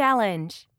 challenge.